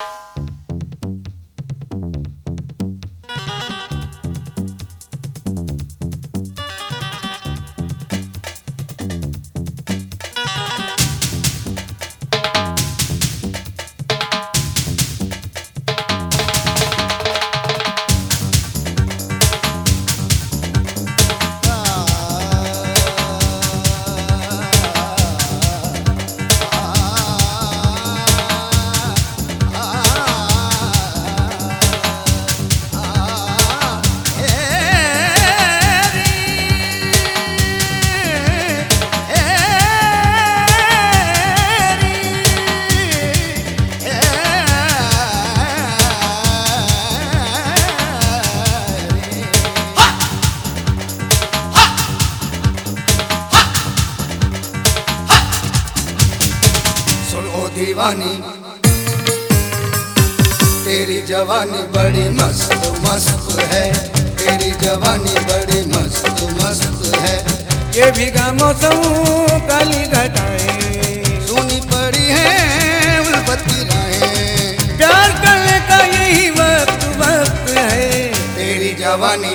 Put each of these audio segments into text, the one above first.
you दीवानी। तेरी जवानी बड़ी मस्त मस्त है। तेरी जवानी बड़ी मस्त मस्त है। ये भीगा मौसम काली घटाएँ। सुनी पड़ी है उल्फती राहें। प्यार करने का यही वक्त वक्त है। तेरी जवानी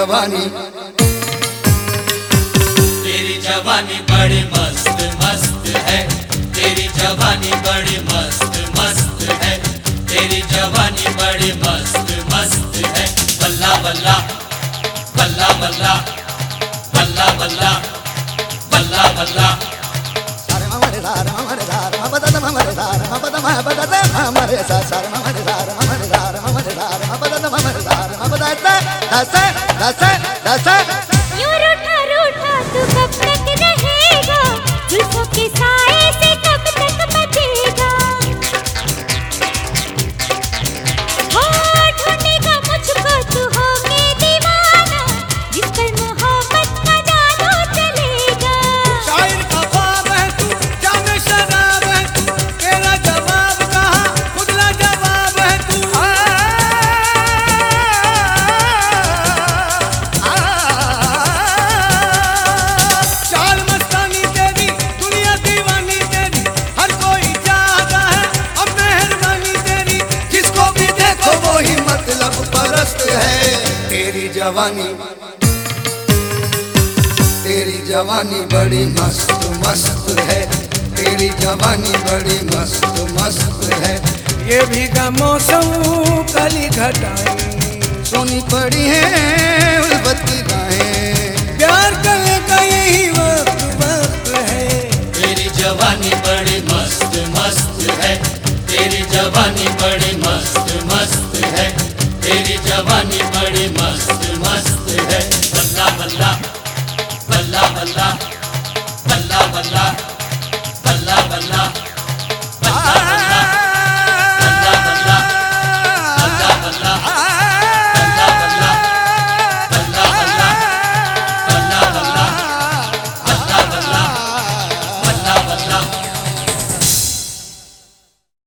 जवानी। तेरी जवानी बड़ी मस्त मस्त है। तेरी जवानी बड़ी मस्त मस्त है। तेरी जवानी बड़ी मस्त मस्त है। बल्ला बल्ला बल्ला बल्ला बल्ला बल्ला बल्ला बल्ला। सारे ममरे सारे ममरे सारे ममरे सारे मबद मबदत ममरे सा सारे ममरे सारे परस्त है तेरी जवानी। तेरी जवानी बड़ी मस्त मस्त है। तेरी जवानी बड़ी मस्त मस्त है। ये भी का मौसम कली घटाई। सोनी पड़ी है उल्फती जवानी बड़ी मस्त मस्त है। बल्ला बल्ला बल्ला बल्ला बल्ला बल्ला बल्ला बल्ला